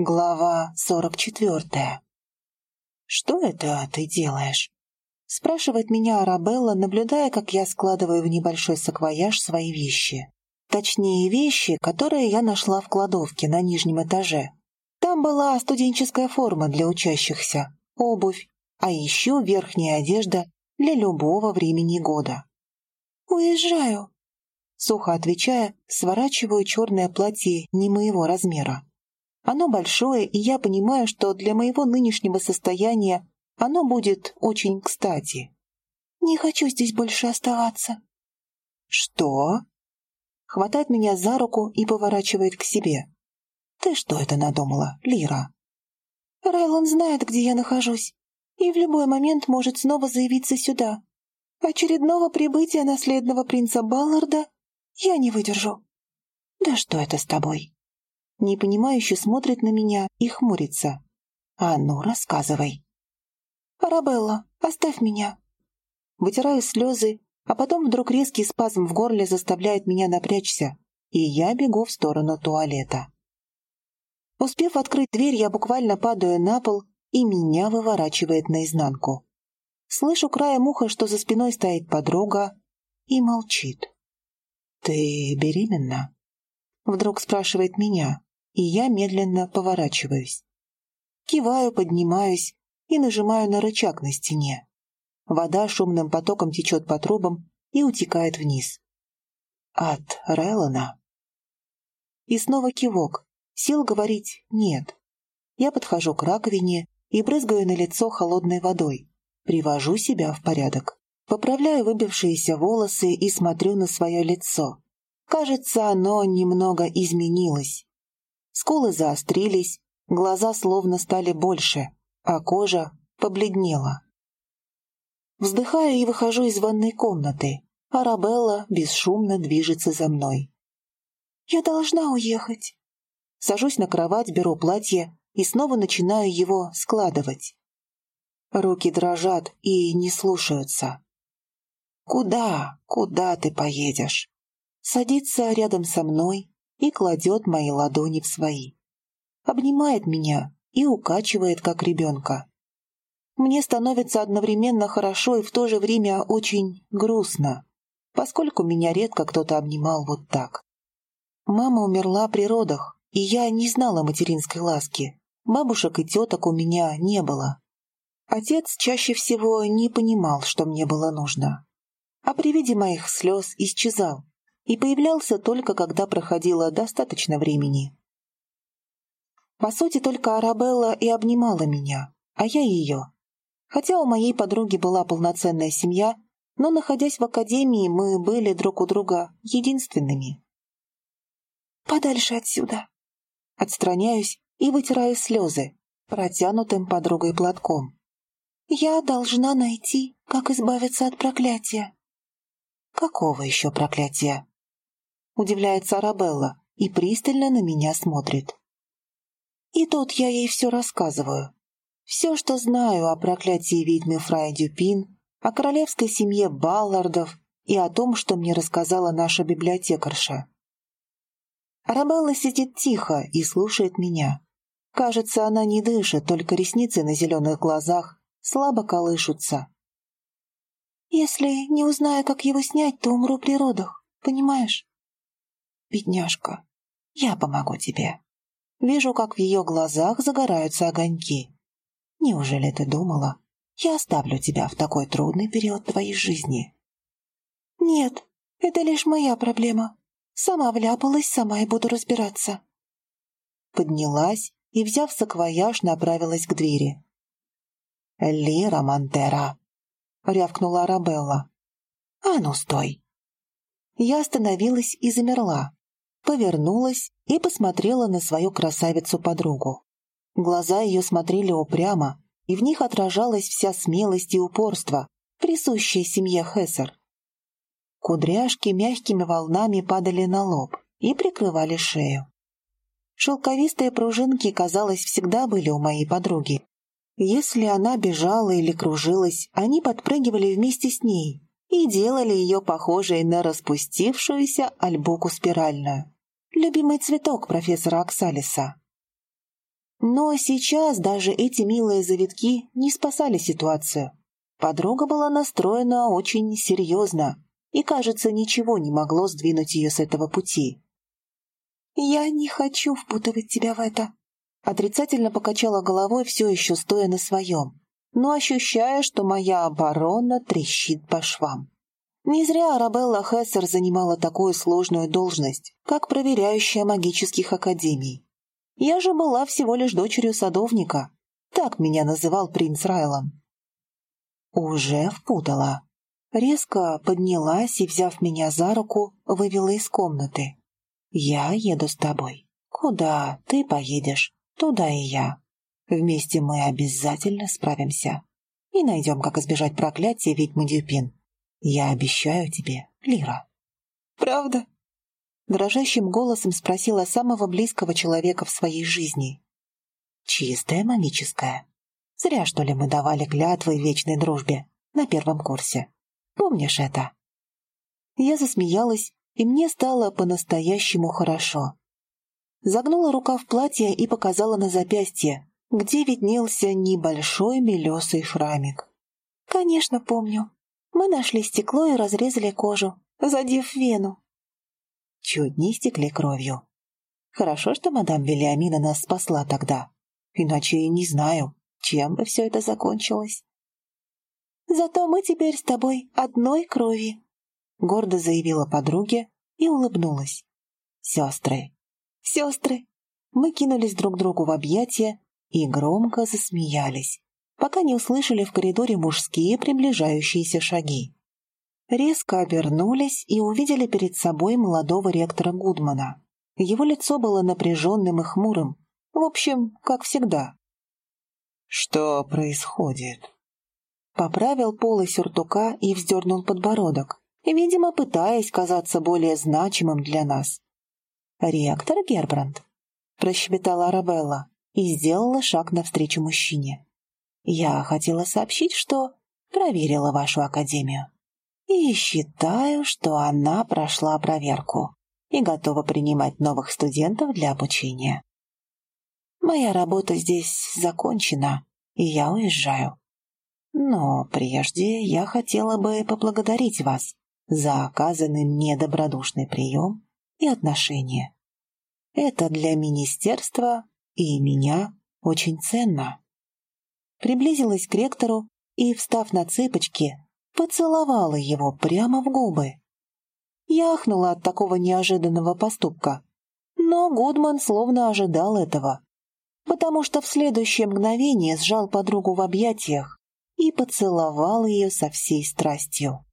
Глава сорок четвертая. «Что это ты делаешь?» Спрашивает меня Арабелла, наблюдая, как я складываю в небольшой саквояж свои вещи. Точнее, вещи, которые я нашла в кладовке на нижнем этаже. Там была студенческая форма для учащихся, обувь, а еще верхняя одежда для любого времени года. «Уезжаю», — сухо отвечая, сворачиваю черное платье не моего размера. Оно большое, и я понимаю, что для моего нынешнего состояния оно будет очень кстати. Не хочу здесь больше оставаться. Что? Хватает меня за руку и поворачивает к себе. Ты что это надумала, Лира? Райлон знает, где я нахожусь, и в любой момент может снова заявиться сюда. Очередного прибытия наследного принца Балларда я не выдержу. Да что это с тобой? Непонимающе смотрит на меня и хмурится. «А ну, рассказывай». «Арабелла, оставь меня». Вытираю слезы, а потом вдруг резкий спазм в горле заставляет меня напрячься, и я бегу в сторону туалета. Успев открыть дверь, я буквально падаю на пол, и меня выворачивает наизнанку. Слышу краем уха, что за спиной стоит подруга, и молчит. «Ты беременна?» Вдруг спрашивает меня и я медленно поворачиваюсь. Киваю, поднимаюсь и нажимаю на рычаг на стене. Вода шумным потоком течет по трубам и утекает вниз. От Райлона. И снова кивок. Сил говорить нет. Я подхожу к раковине и брызгаю на лицо холодной водой. Привожу себя в порядок. Поправляю выбившиеся волосы и смотрю на свое лицо. Кажется, оно немного изменилось. Скулы заострились, глаза словно стали больше, а кожа побледнела. Вздыхаю и выхожу из ванной комнаты. Арабелла бесшумно движется за мной. «Я должна уехать». Сажусь на кровать, беру платье и снова начинаю его складывать. Руки дрожат и не слушаются. «Куда? Куда ты поедешь?» Садится рядом со мной, и кладет мои ладони в свои. Обнимает меня и укачивает, как ребенка. Мне становится одновременно хорошо и в то же время очень грустно, поскольку меня редко кто-то обнимал вот так. Мама умерла при родах, и я не знала материнской ласки. Бабушек и теток у меня не было. Отец чаще всего не понимал, что мне было нужно. А при виде моих слез исчезал, и появлялся только когда проходило достаточно времени. По сути, только Арабелла и обнимала меня, а я ее. Хотя у моей подруги была полноценная семья, но, находясь в академии, мы были друг у друга единственными. «Подальше отсюда!» Отстраняюсь и вытираю слезы, протянутым подругой платком. «Я должна найти, как избавиться от проклятия». «Какого еще проклятия?» Удивляется Арабелла и пристально на меня смотрит. И тут я ей все рассказываю. Все, что знаю о проклятии ведьмы Фрай Дюпин, о королевской семье Баллардов и о том, что мне рассказала наша библиотекарша. Арабелла сидит тихо и слушает меня. Кажется, она не дышит, только ресницы на зеленых глазах слабо колышутся. «Если не узнаю, как его снять, то умру при родах, понимаешь?» Бедняжка, я помогу тебе. Вижу, как в ее глазах загораются огоньки. Неужели ты думала, я оставлю тебя в такой трудный период твоей жизни? Нет, это лишь моя проблема. Сама вляпалась, сама и буду разбираться. Поднялась и, взяв саквояж, направилась к двери. «Лира Монтера!» — рявкнула Арабелла. «А ну, стой!» Я остановилась и замерла, повернулась и посмотрела на свою красавицу-подругу. Глаза ее смотрели упрямо, и в них отражалась вся смелость и упорство, присущее семье Хессер. Кудряшки мягкими волнами падали на лоб и прикрывали шею. Шелковистые пружинки, казалось, всегда были у моей подруги. Если она бежала или кружилась, они подпрыгивали вместе с ней и делали ее похожей на распустившуюся альбуку спиральную любимый цветок профессора Оксалиса. Но сейчас даже эти милые завитки не спасали ситуацию. Подруга была настроена очень серьезно, и, кажется, ничего не могло сдвинуть ее с этого пути. «Я не хочу впутывать тебя в это», — отрицательно покачала головой, все еще стоя на своем, но ощущая, что моя оборона трещит по швам. Не зря Арабелла Хессер занимала такую сложную должность, как проверяющая магических академий. Я же была всего лишь дочерью садовника. Так меня называл принц Райлан. Уже впутала. Резко поднялась и, взяв меня за руку, вывела из комнаты. «Я еду с тобой. Куда ты поедешь, туда и я. Вместе мы обязательно справимся. И найдем, как избежать проклятия ведьмы Дюпин. Я обещаю тебе, Лира». «Правда?» дрожащим голосом спросила самого близкого человека в своей жизни. «Чистая магическая. Зря, что ли, мы давали клятвы вечной дружбе на первом курсе. Помнишь это?» Я засмеялась, и мне стало по-настоящему хорошо. Загнула рука в платье и показала на запястье, где виднелся небольшой белесый шрамик. «Конечно, помню. Мы нашли стекло и разрезали кожу, задев вену чуть не стекли кровью. Хорошо, что мадам Вильямина нас спасла тогда. Иначе я не знаю, чем бы все это закончилось. «Зато мы теперь с тобой одной крови», — гордо заявила подруге и улыбнулась. «Сестры! Сестры!» Мы кинулись друг другу в объятия и громко засмеялись, пока не услышали в коридоре мужские приближающиеся шаги резко обернулись и увидели перед собой молодого ректора Гудмана. Его лицо было напряженным и хмурым. В общем, как всегда. «Что происходит?» Поправил полы сюртука и вздернул подбородок, видимо, пытаясь казаться более значимым для нас. «Ректор Гербранд», — прощебетала Арабелла и сделала шаг навстречу мужчине. «Я хотела сообщить, что проверила вашу академию и считаю, что она прошла проверку и готова принимать новых студентов для обучения. Моя работа здесь закончена, и я уезжаю. Но прежде я хотела бы поблагодарить вас за оказанный мне добродушный прием и отношение. Это для министерства и меня очень ценно. Приблизилась к ректору и, встав на цыпочки, поцеловала его прямо в губы. Я ахнула от такого неожиданного поступка, но Гудман словно ожидал этого, потому что в следующее мгновение сжал подругу в объятиях и поцеловал ее со всей страстью.